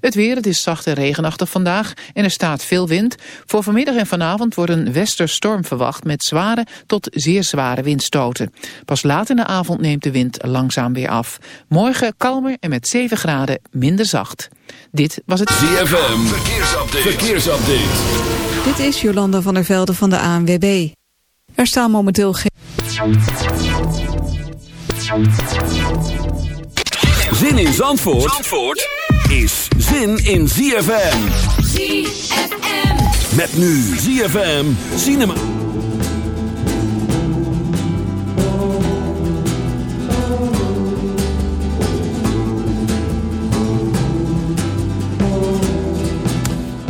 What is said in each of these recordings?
Het weer, het is zacht en regenachtig vandaag en er staat veel wind. Voor vanmiddag en vanavond wordt een westerstorm verwacht met zware tot zeer zware windstoten. Pas laat in de avond neemt de wind langzaam weer af. Morgen kalmer en met 7 graden minder zacht. Dit was het ZFM, verkeersupdate. verkeersupdate. Dit is Jolanda van der Velde van de ANWB. Er staan momenteel geen... Zin in Zandvoort? Zandvoort? Is zin in ZFM. ZFM. Met nu ZFM Cinema.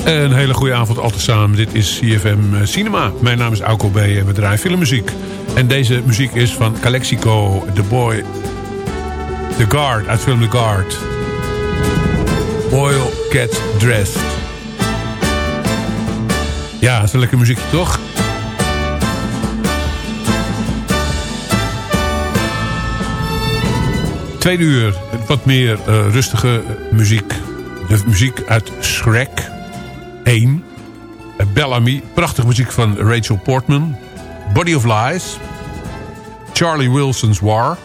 Een hele goede avond altijd samen. Dit is CFM eh, Cinema. Mijn naam is Auko B. en we draaien filmmuziek. En deze muziek is van Calexico, The Boy... The Guard, uit film The Guard. Boyle Cat Dressed. Ja, dat is een lekker muziekje, toch? Tweede uur, wat meer uh, rustige muziek. De muziek uit Shrek 1. Uh, Bellamy, prachtige muziek van Rachel Portman. Body of Lies. Charlie Wilson's War.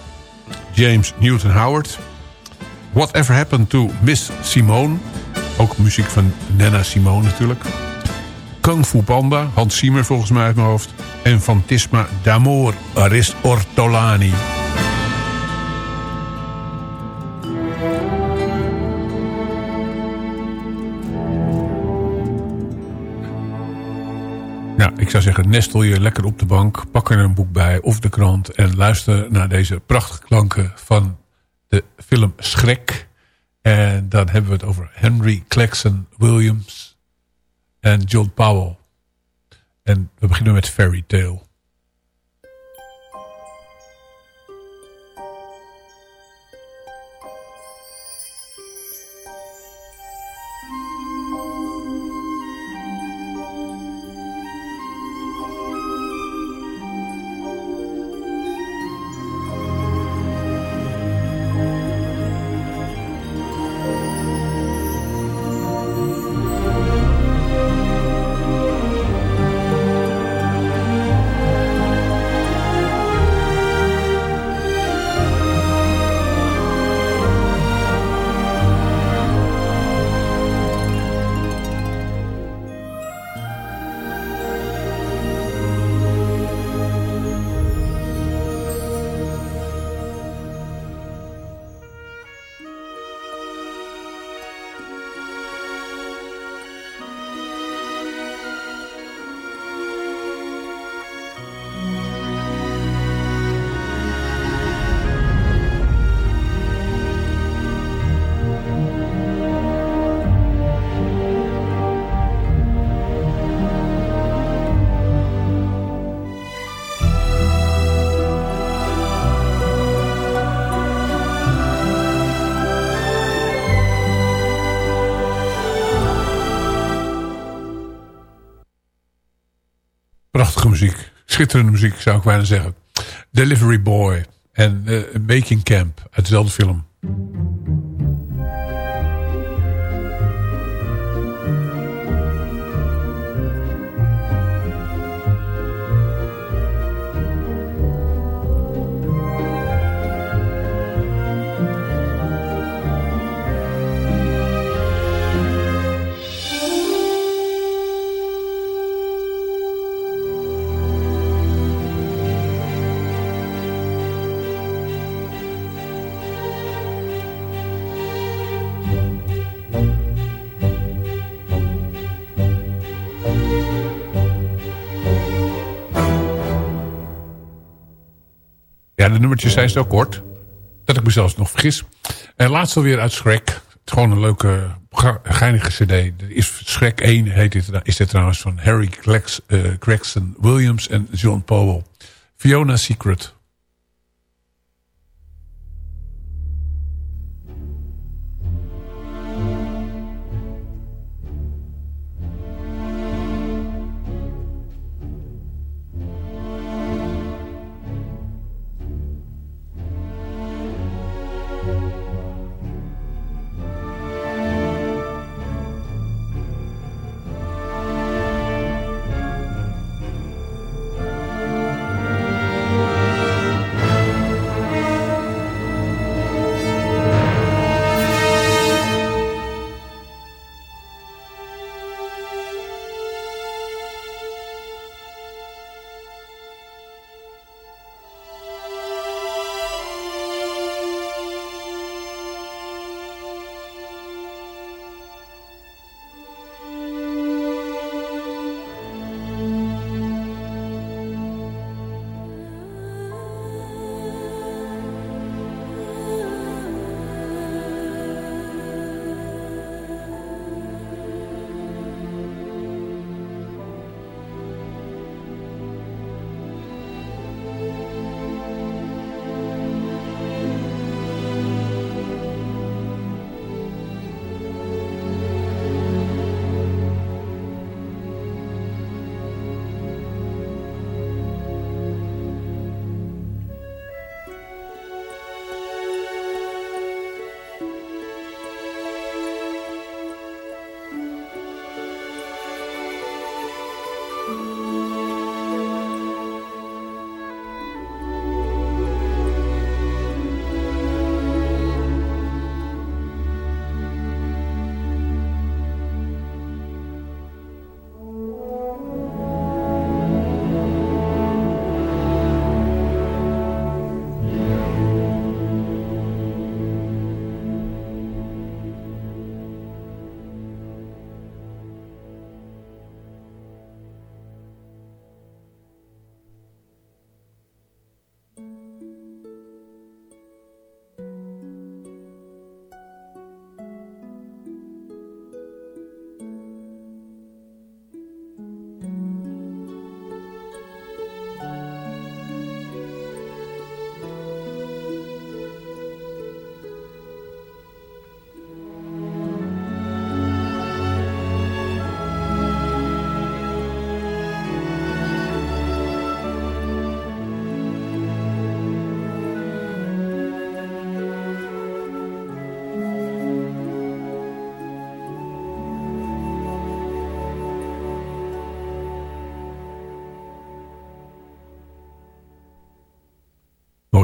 James Newton Howard. Whatever Happened to Miss Simone. Ook muziek van Nana Simone natuurlijk. Kung Fu Panda, Hans Siemer volgens mij uit mijn hoofd. En Fantisma d'Amor, Aris Ortolani. Nou, ik zou zeggen, nestel je lekker op de bank, pak er een boek bij of de krant... en luister naar deze prachtige klanken van de film Schrek. En dan hebben we het over Henry Claxon Williams en John Powell. En we beginnen met Fairy Tale. Schitterende muziek zou ik bijna zeggen. Delivery Boy en uh, Making Camp uit dezelfde film. Ja, de nummertjes zijn zo kort. Dat ik mezelf nog vergis. En laatst alweer uit Shrek. Het is gewoon een leuke, geinige cd. Is Shrek 1 heet dit, is dit trouwens van Harry Gregson Williams en John Powell. Fiona Secret.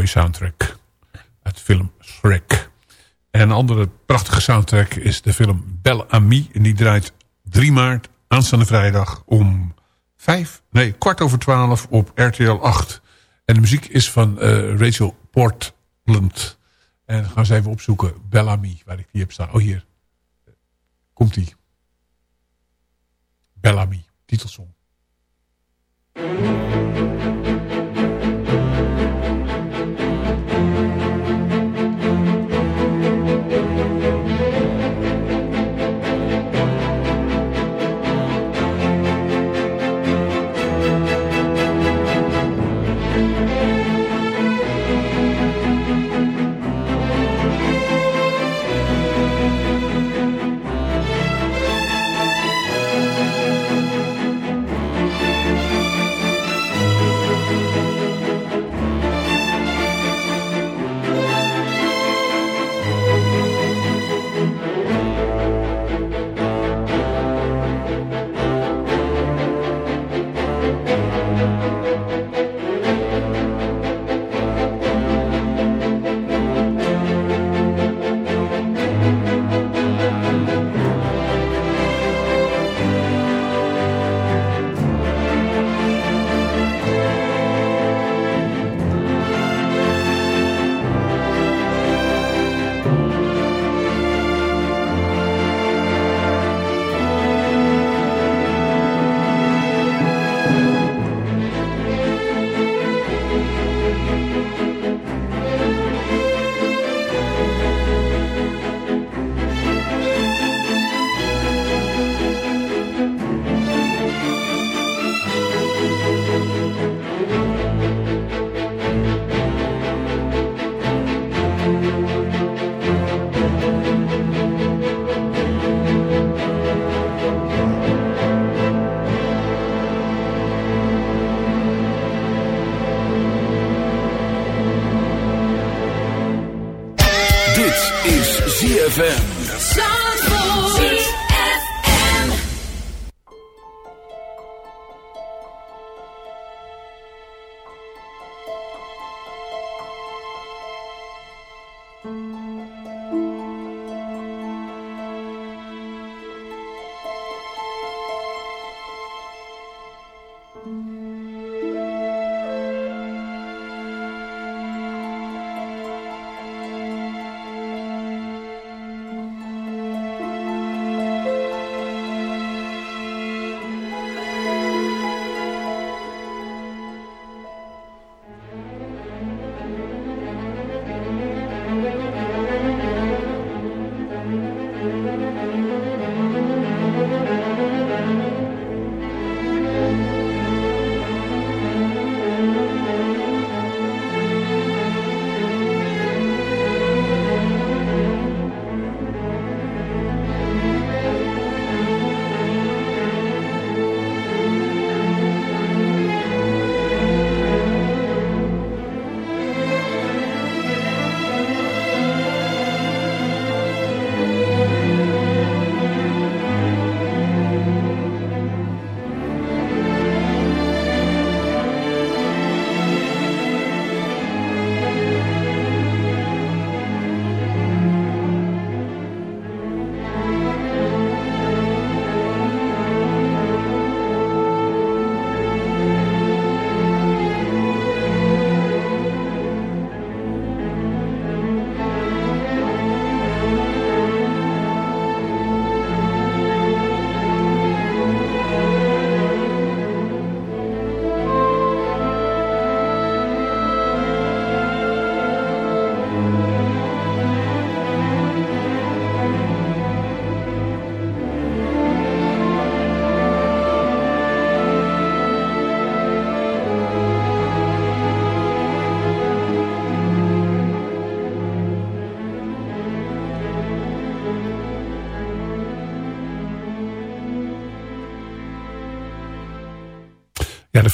Soundtrack uit de film Shrek. En een andere prachtige soundtrack is de film Belle Amie. En die draait 3 maart, aanstaande vrijdag om 5, nee, kwart over 12 op RTL 8. En de muziek is van uh, Rachel Portland. En gaan ze even opzoeken, Bellamy, waar ik die heb staan. Oh, hier. Komt die. Bellamy, titelsong.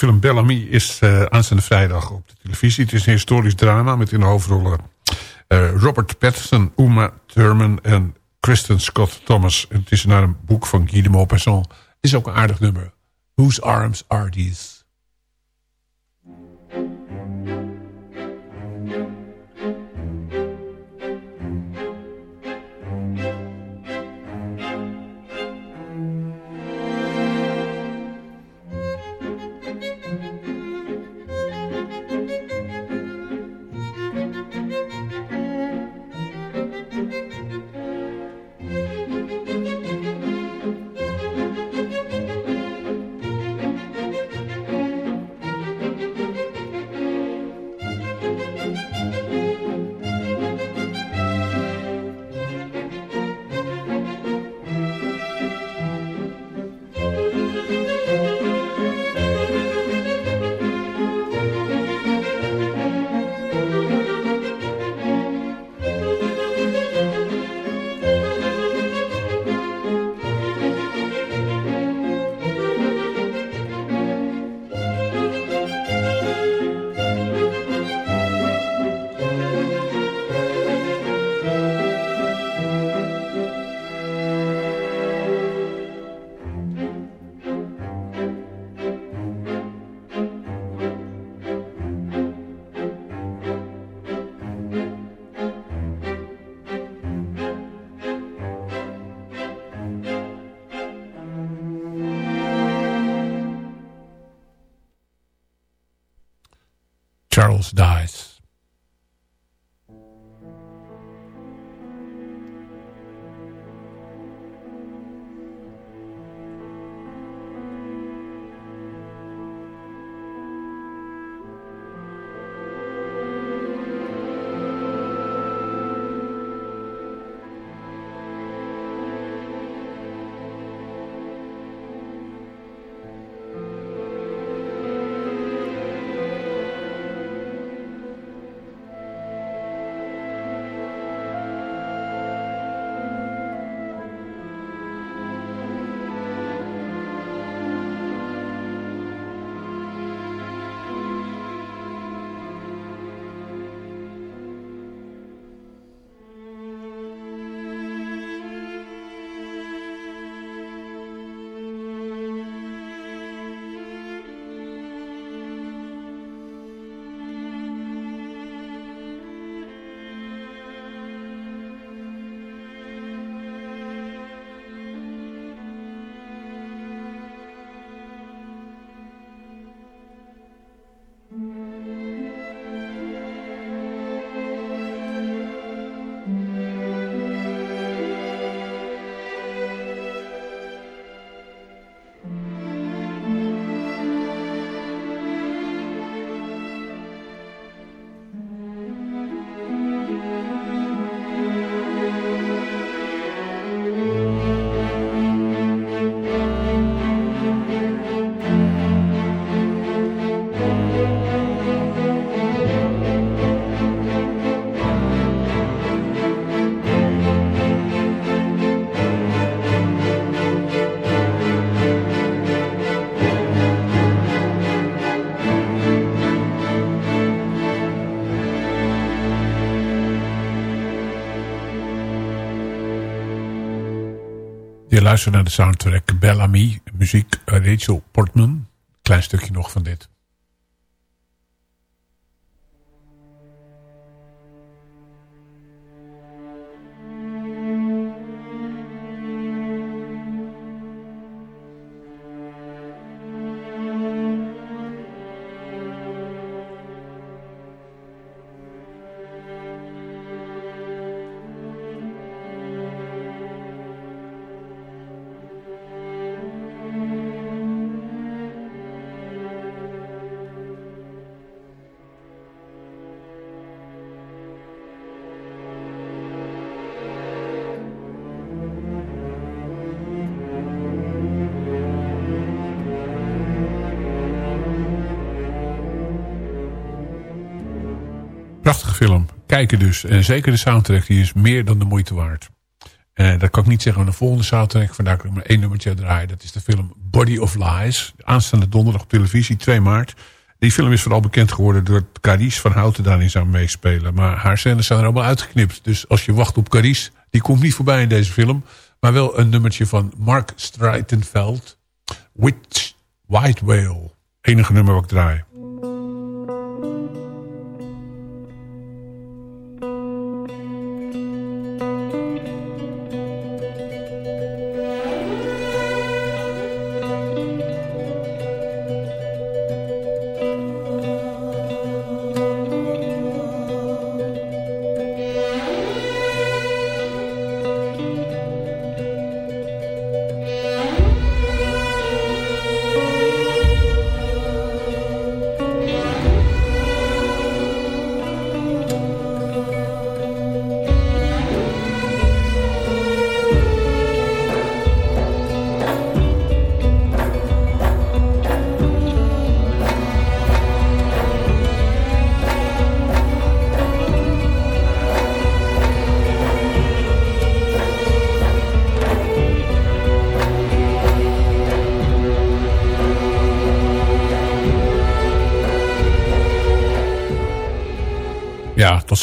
Film Bellamy is uh, aanstaande vrijdag op de televisie. Het is een historisch drama met in de hoofdrollen uh, Robert Pattinson, Uma Thurman en Kristen Scott Thomas. Het is naar een boek van Guy de Maupassant. Het is ook een aardig nummer. Whose Arms Are These? Luistert naar de soundtrack Bellamy. Muziek Rachel Portman. Klein stukje nog van dit. Prachtige film. Kijken dus. En zeker de soundtrack die is meer dan de moeite waard. En dat kan ik niet zeggen van de volgende soundtrack. Vandaar dat ik maar één nummertje draaien. Dat is de film Body of Lies. Aanstaande donderdag op televisie, 2 maart. Die film is vooral bekend geworden door Carice van Houten daarin zou meespelen. Maar haar scènes zijn er allemaal uitgeknipt. Dus als je wacht op Carice, die komt niet voorbij in deze film. Maar wel een nummertje van Mark Streitenveld. Witch White Whale. Enige nummer wat ik draai.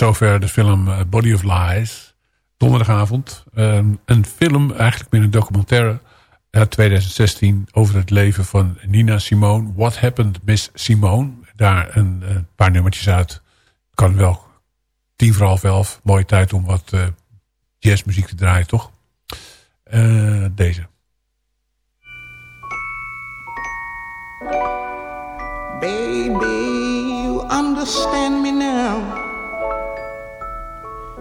Zover de film eh, Body of Lies. Donderdagavond. Um, een film, eigenlijk meer een documentaire uit 2016... over het leven van Nina Simone. What Happened Miss Simone. Daar een, een paar nummertjes uit. Kan wel tien voor half elf. Mooie tijd om wat uh, jazzmuziek te draaien, toch? Deze. Baby, you understand me now.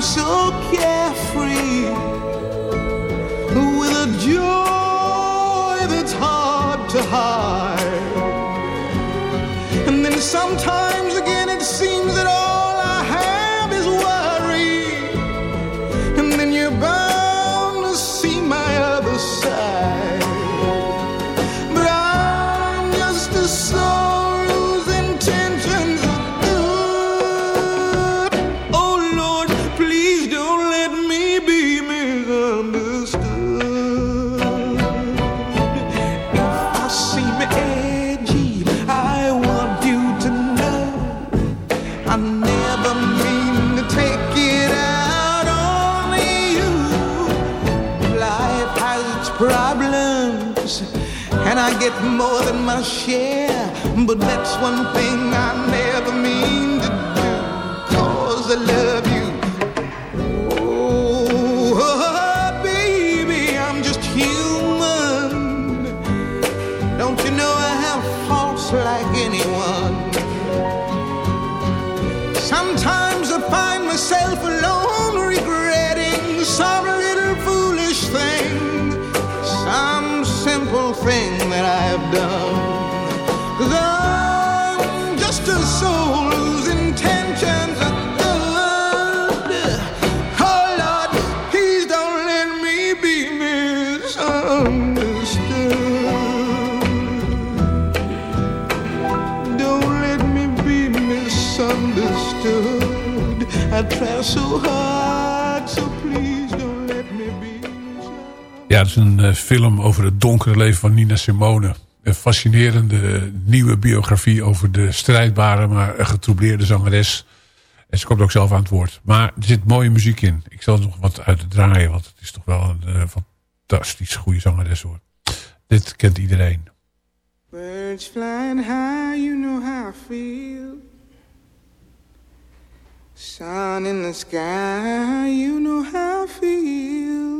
baby, But that's one thing I never mean to do, cause I love is een uh, film over het donkere leven van Nina Simone. Een fascinerende nieuwe biografie over de strijdbare, maar getroubleerde zangeres. En ze komt ook zelf aan het woord. Maar er zit mooie muziek in. Ik zal er nog wat uit draaien, want het is toch wel een uh, fantastisch goede zangeres hoor. Dit kent iedereen. Birds flying high, you know how I feel. Sun in the sky, you know how I feel.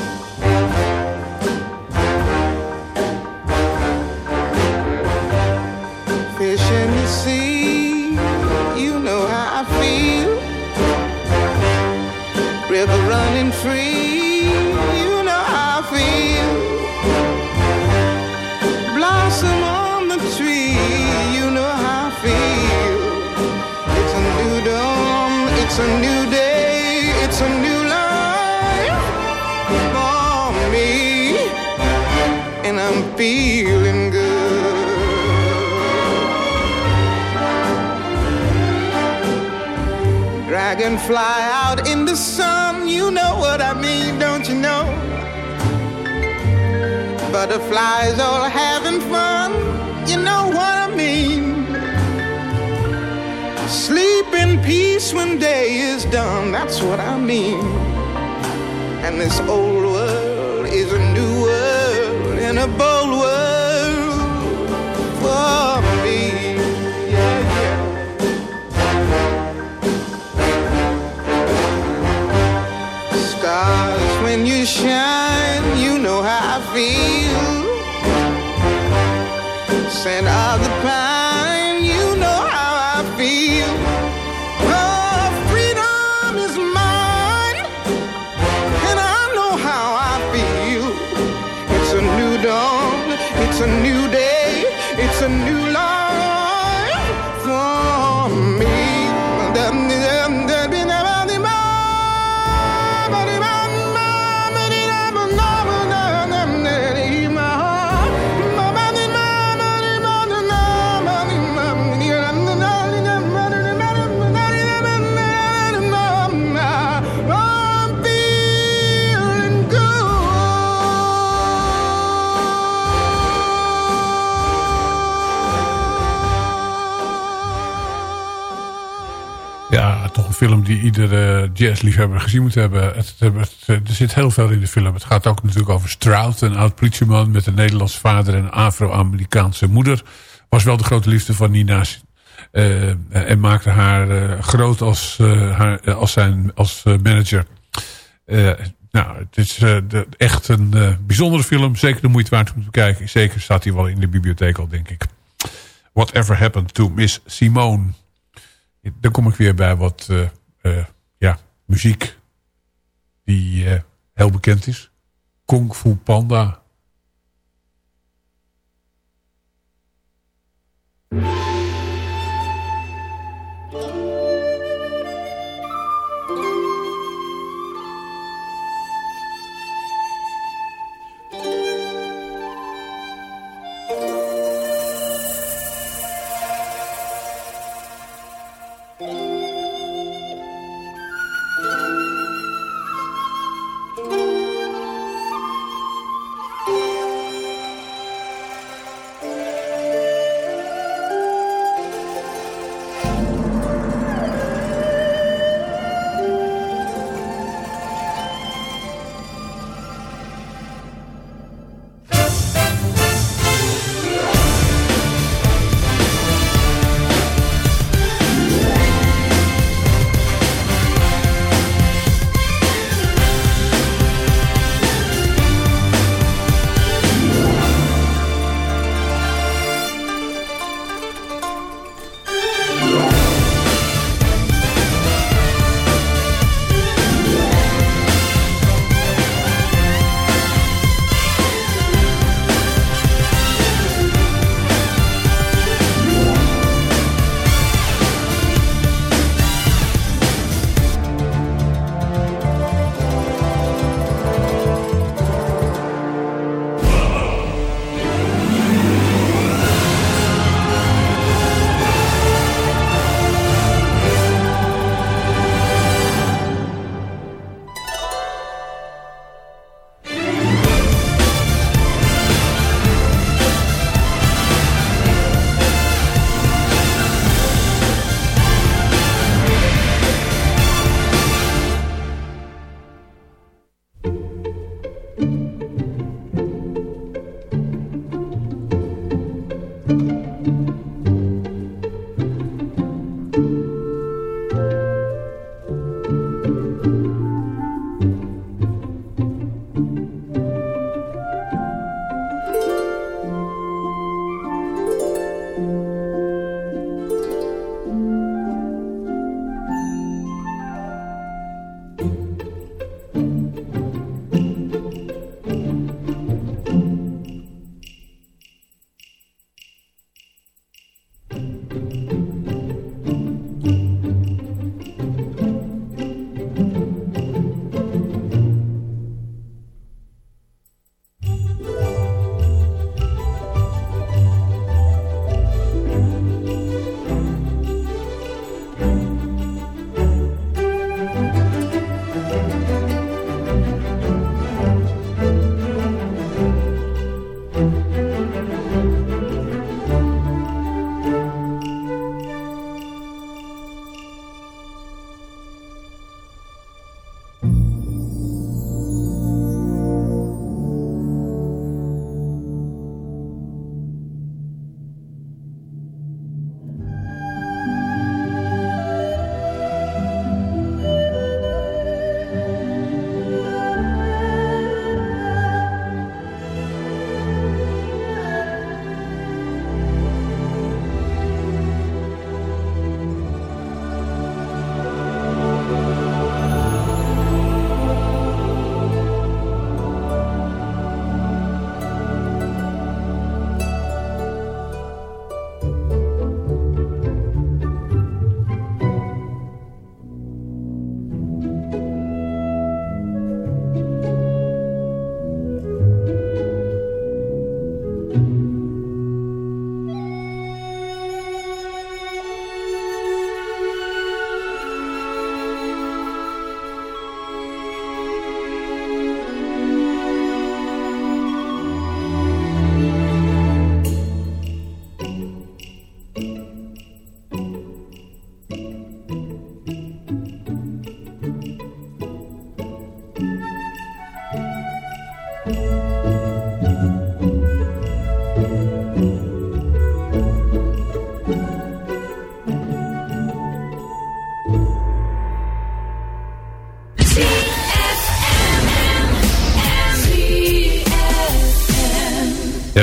This old film die iedere jazzliefhebber gezien moet hebben. Het, er zit heel veel in de film. Het gaat ook natuurlijk over Stroud, een oud politieman met een Nederlands vader en Afro-Amerikaanse moeder. Was wel de grote liefde van Nina. eh, en maakte haar eh, groot als, eh, haar, als, zijn, als manager. Nou, het is echt een bijzondere film. Zeker de moeite waard om te bekijken. Zeker staat hij wel in de bibliotheek al, denk ik. Whatever Happened to Miss Simone. Dan kom ik weer bij wat eh, eh, ja, muziek die eh, heel bekend is. Kung Fu Panda.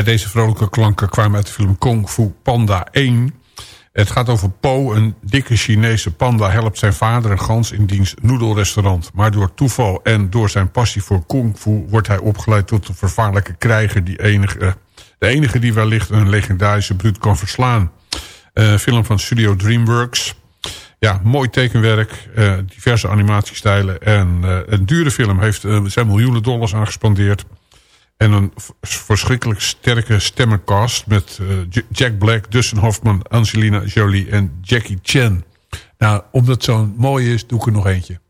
Deze vrolijke klanken kwamen uit de film Kung Fu Panda 1. Het gaat over Po, een dikke Chinese panda helpt zijn vader een gans in diens noedelrestaurant. Maar door toeval en door zijn passie voor kung fu wordt hij opgeleid tot een vervaarlijke krijger... Die enige, de enige die wellicht een legendarische bruut kan verslaan. Uh, film van Studio DreamWorks. Ja, mooi tekenwerk, uh, diverse animatiestijlen en een dure film. Heeft, zijn miljoenen dollars aangespandeerd. En een verschrikkelijk sterke stemmencast met uh, Jack Black, Dustin Hoffman, Angelina Jolie en Jackie Chan. Nou, omdat zo'n mooi is, doe ik er nog eentje.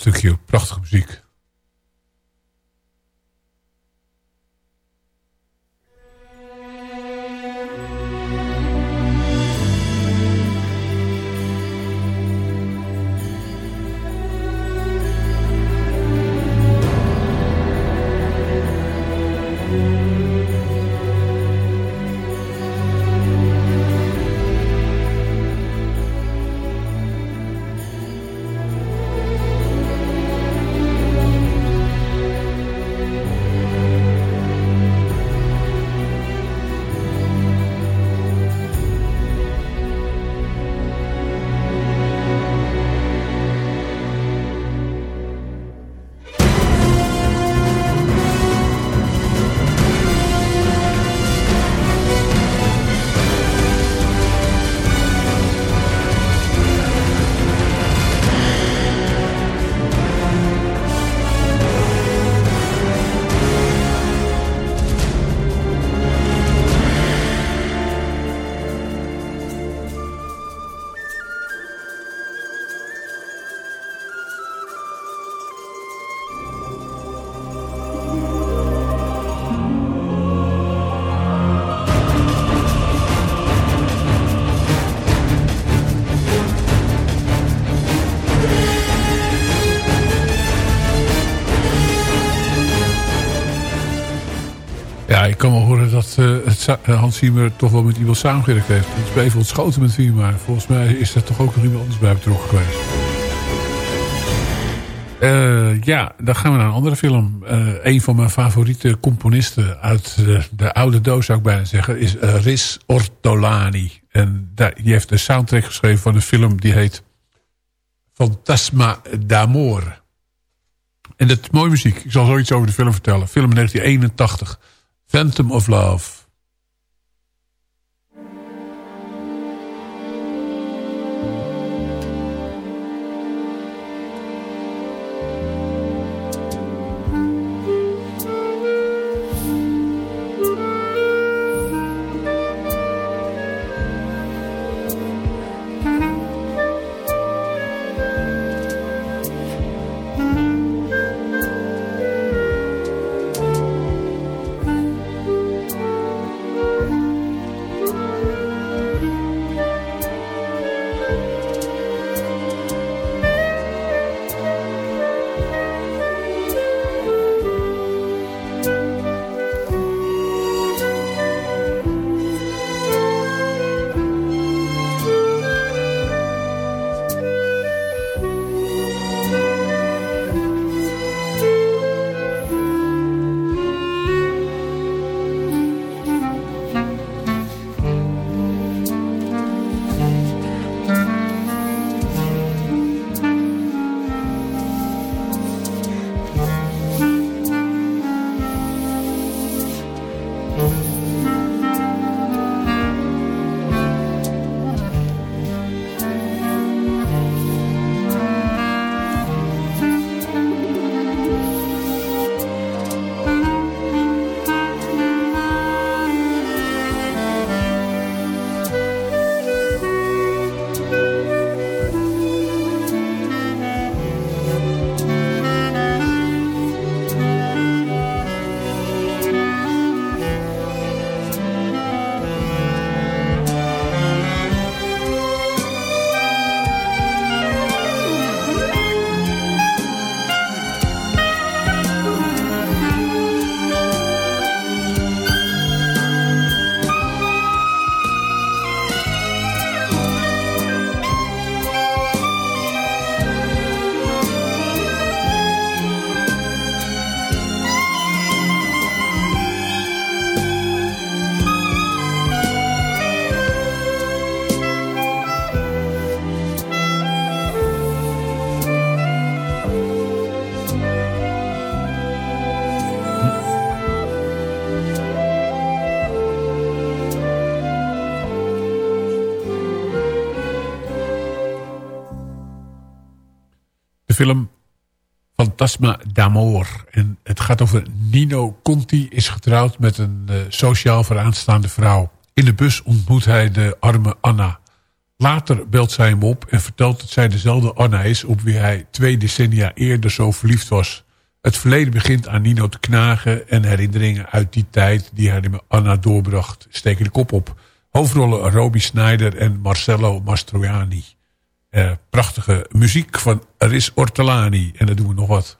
Stukje prachtige Hans Ziemer toch wel met iemand samengewerkt heeft. Het is ontschoten met Ziemer, maar volgens mij is er toch ook nog iemand anders bij betrokken geweest. Uh, ja, dan gaan we naar een andere film. Uh, een van mijn favoriete componisten uit de, de, oude doos zou ik bijna zeggen... is Riz Ortolani. En die heeft de soundtrack geschreven van een film die heet... Fantasma d'Amor. En dat is mooie muziek. Ik zal zoiets over de film vertellen. Film 1981. Phantom of Love. Film Fantasma d'Amor. En het gaat over Nino Conti is getrouwd met een uh, sociaal vooraanstaande vrouw. In de bus ontmoet hij de arme Anna. Later belt zij hem op en vertelt dat zij dezelfde Anna is... op wie hij twee decennia eerder zo verliefd was. Het verleden begint aan Nino te knagen... en herinneringen uit die tijd die hij met Anna doorbracht... steken de kop op. Hoofdrollen Robbie Snyder en Marcello Mastroianni. Eh, prachtige muziek van Aris Ortolani. En dan doen we nog wat.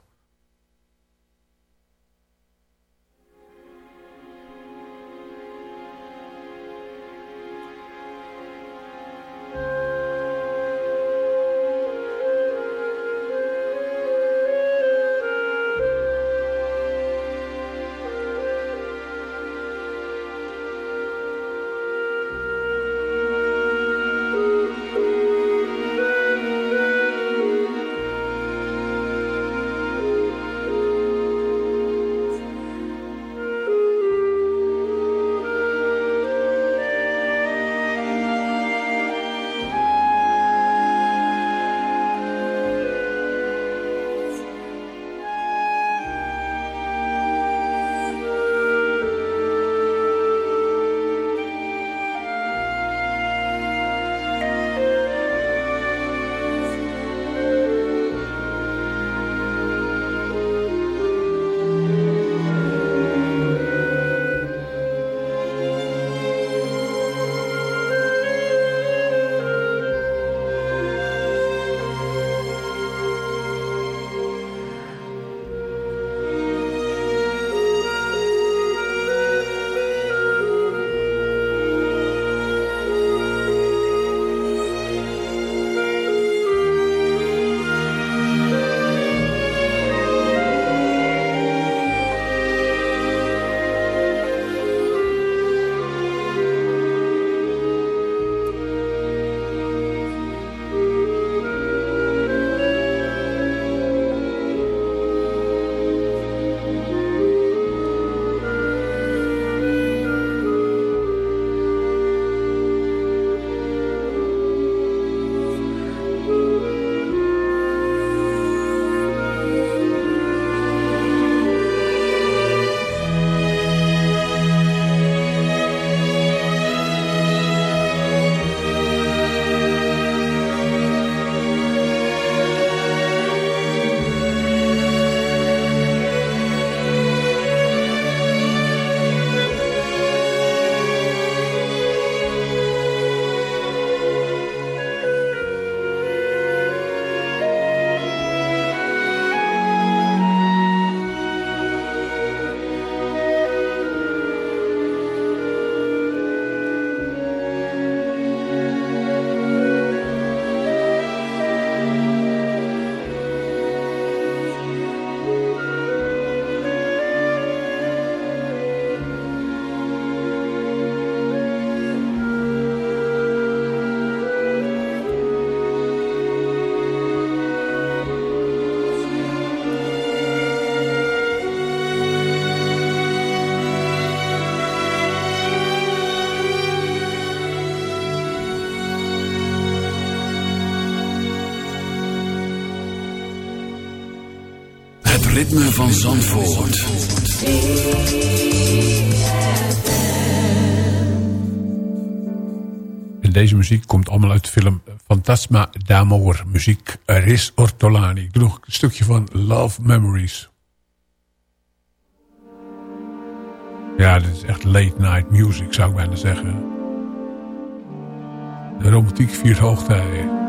Ritme van Zandvoort. En deze muziek komt allemaal uit de film Fantasma d'Amor. Muziek Riz Ortolani. Ik doe nog een stukje van Love Memories. Ja, dit is echt late night music zou ik bijna zeggen. De romantiek viert hoogtij.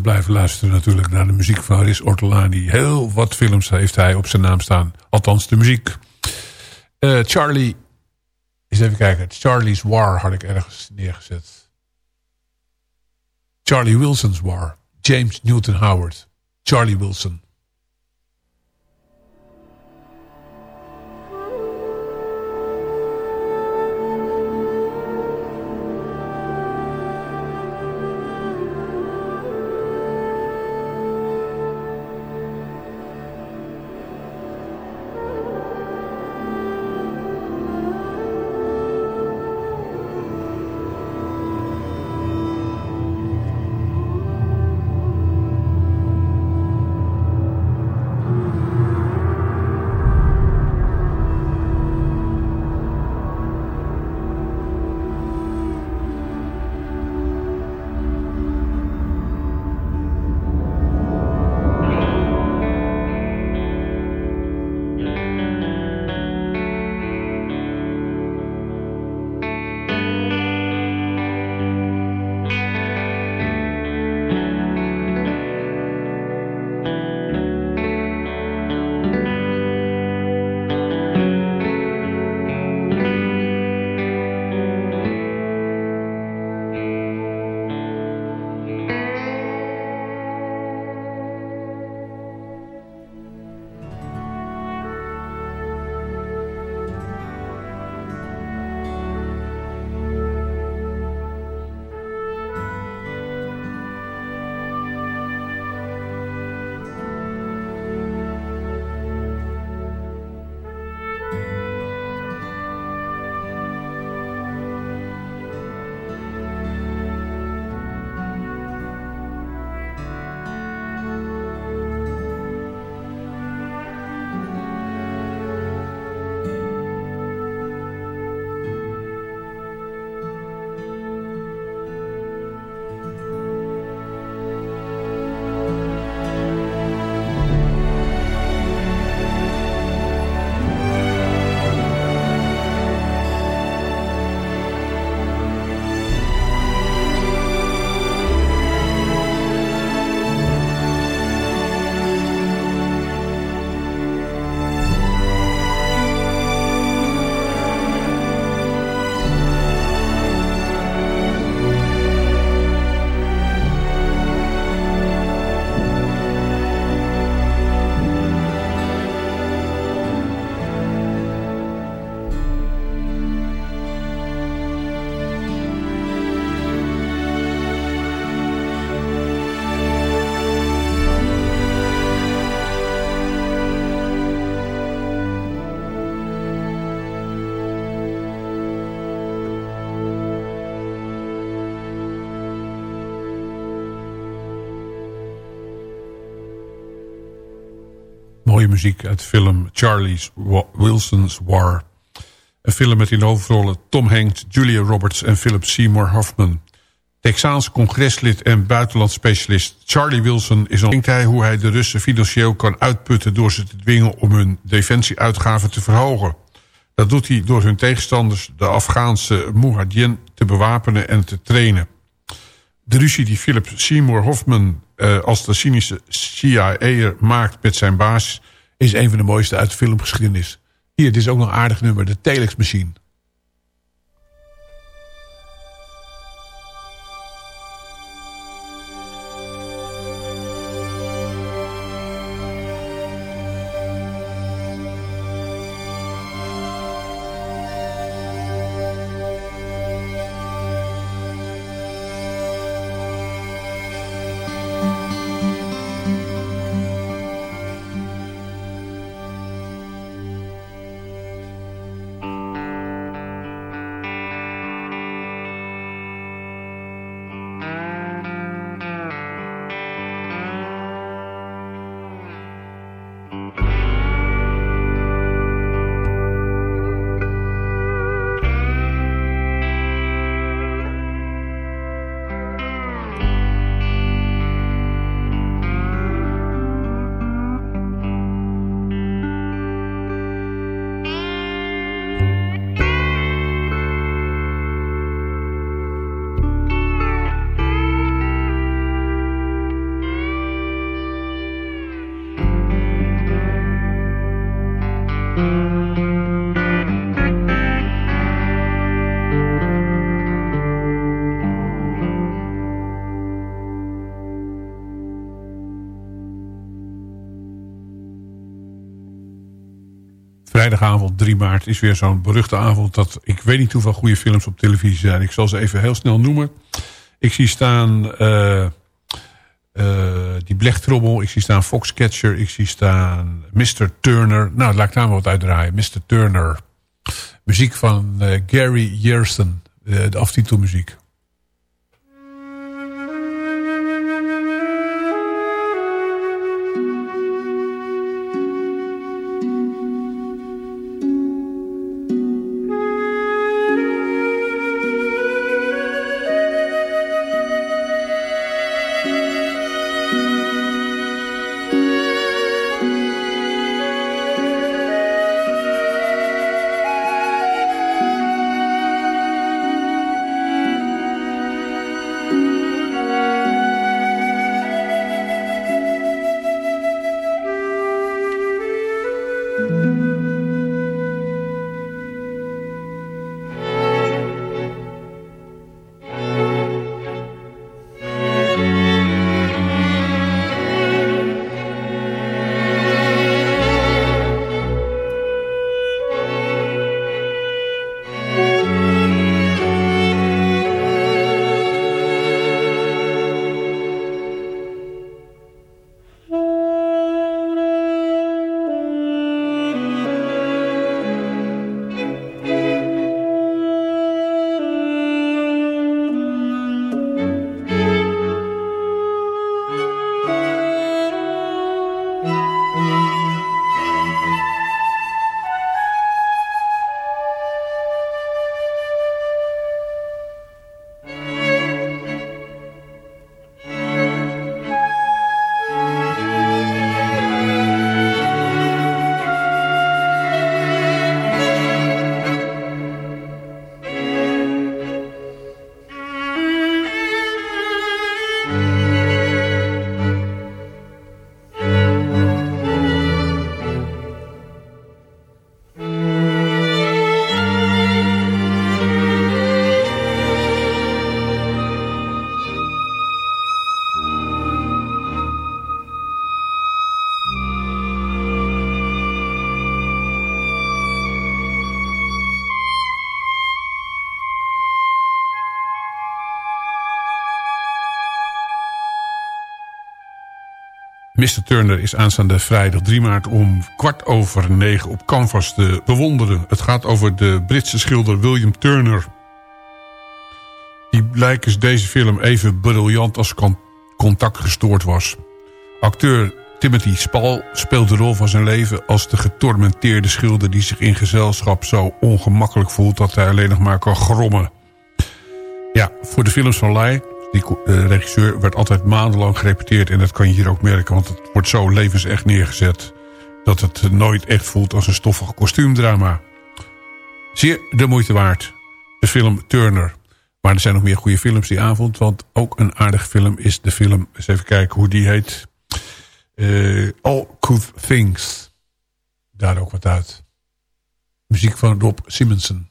Blijven luisteren natuurlijk naar de muziek van Riz Ortolani. Heel wat films heeft hij op zijn naam staan. Althans, de muziek. Uh, Charlie, eens even kijken. Charlie's War had ik ergens neergezet. Charlie Wilson's War. James Newton Howard. Charlie Wilson. Muziek uit de film Charlie's Wilson's War. Een film met in hoofdrollen Tom Hanks, Julia Roberts en Philip Seymour Hoffman. Texaans congreslid en buitenlandspecialist Charlie Wilson is denkt hij hoe hij de Russen financieel kan uitputten door ze te dwingen om hun defensieuitgaven te verhogen. Dat doet hij door hun tegenstanders, de Afghaanse Mujahideen, te bewapenen en te trainen. De ruzie die Philip Seymour Hoffman uh, als de cynische CIA'er maakt met zijn baas... is een van de mooiste uit de filmgeschiedenis. Hier, dit is ook nog een aardig nummer, de Telex Machine. Vrijdagavond 3 maart is weer zo'n beruchte avond... dat ik weet niet hoeveel goede films op televisie zijn. Ik zal ze even heel snel noemen. Ik zie staan uh, uh, die blechtrommel. Ik zie staan Foxcatcher. Ik zie staan Mr. Turner. Nou, laat ik daar maar wat uitdraaien. Mr. Turner. Muziek van uh, Gary Jersten. de aftitelmuziek. Mr. Turner is aanstaande vrijdag 3 maart om kwart over negen op canvas te bewonderen. Het gaat over de Britse schilder William Turner. Die blijkens deze film even briljant als contact gestoord was. Acteur Timothy Spall speelt de rol van zijn leven als de getormenteerde schilder... die zich in gezelschap zo ongemakkelijk voelt dat hij alleen nog maar kan grommen. Ja, voor de films van Lai die de regisseur werd altijd maandenlang gerepeteerd. En dat kan je hier ook merken, want het wordt zo levensecht neergezet... dat het nooit echt voelt als een stoffig kostuumdrama. Zeer de moeite waard. De film Turner. Maar er zijn nog meer goede films die avond. Want ook een aardige film is de film... eens even kijken hoe die heet. Uh, All Good Things. Daar ook wat uit. Muziek van Rob Simonsen.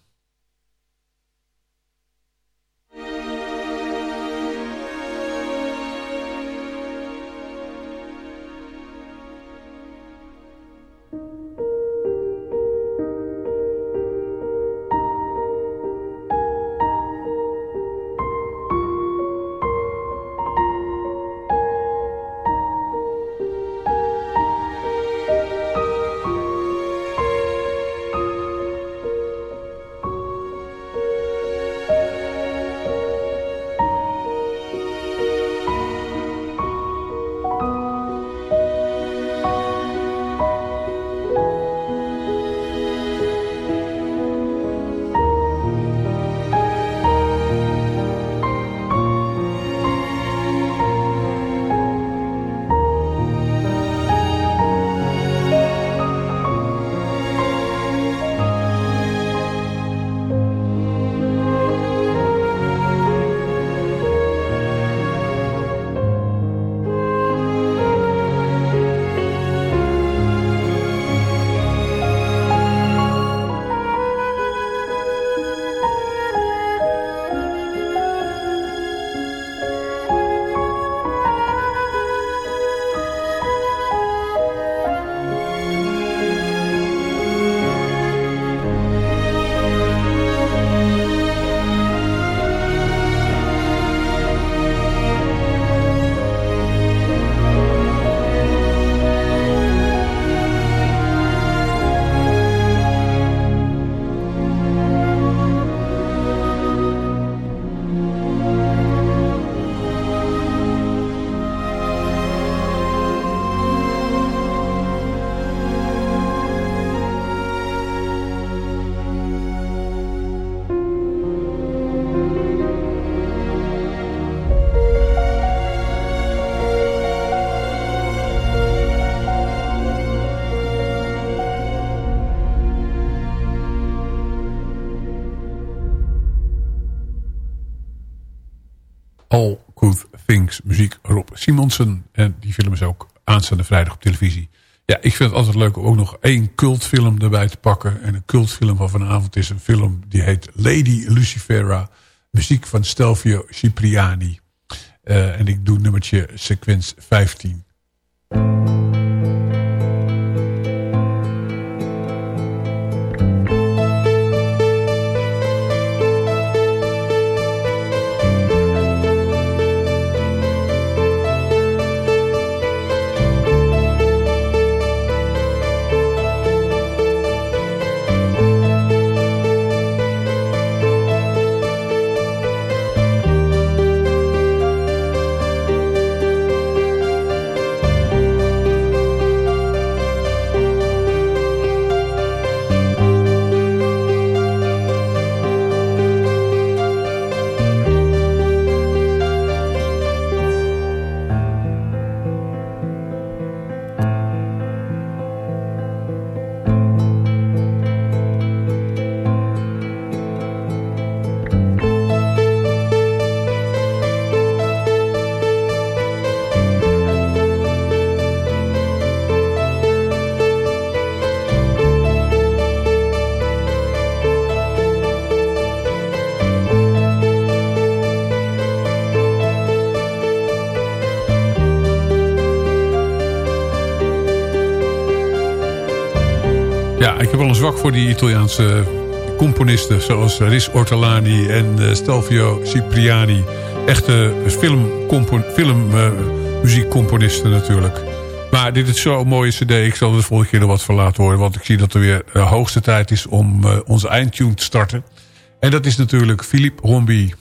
Simonsen. En die film is ook aanstaande vrijdag op televisie. Ja, ik vind het altijd leuk om ook nog één cultfilm erbij te pakken. En een cultfilm van vanavond is een film die heet Lady Lucifera. Muziek van Stelvio Cipriani. Uh, en ik doe nummertje sequence 15. Zwak voor die Italiaanse componisten... zoals Riz Ortolani en uh, Stelvio Cipriani. Echte filmmuziekcomponisten film, uh, natuurlijk. Maar dit is zo'n mooie cd. Ik zal er de volgende keer nog wat van laten horen. Want ik zie dat er weer de hoogste tijd is om onze eindtune te starten. En dat is natuurlijk Philippe Rombi.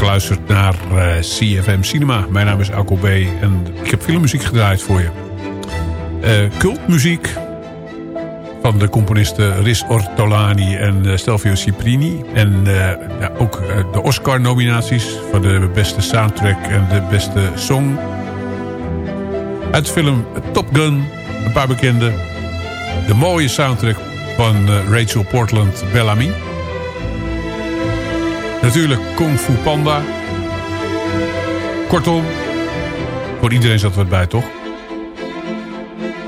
Geluisterd naar uh, eh, CFM Cinema. Mijn naam is Alco B. En ik heb filmmuziek gedraaid voor je. Uh, cultmuziek van de componisten Riz Ortolani en uh, Stelvio Ciprini. En ja, ook de Oscar-nominaties voor de beste soundtrack en de beste song. Uit de film Top Gun, een paar bekende. De mooie soundtrack van Rachel Portland Bellamy. Natuurlijk Kung Fu Panda. Kortom, voor iedereen zat er wat bij, toch?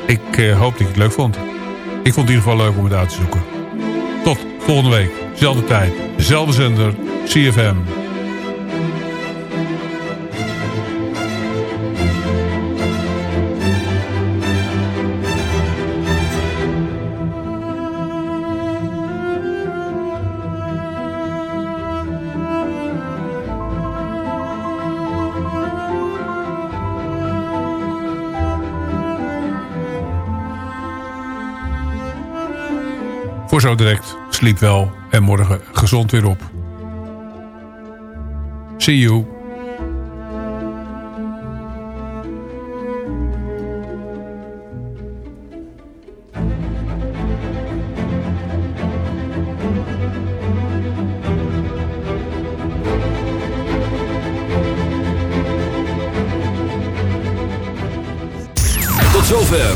Ik uh, hoop dat je het leuk vond. Ik vond het in ieder geval leuk om het uit te zoeken. Tot volgende week. Zelfde tijd. Zelfde zender. CFM. Zo direct. Sliep wel en morgen gezond weer op. See you.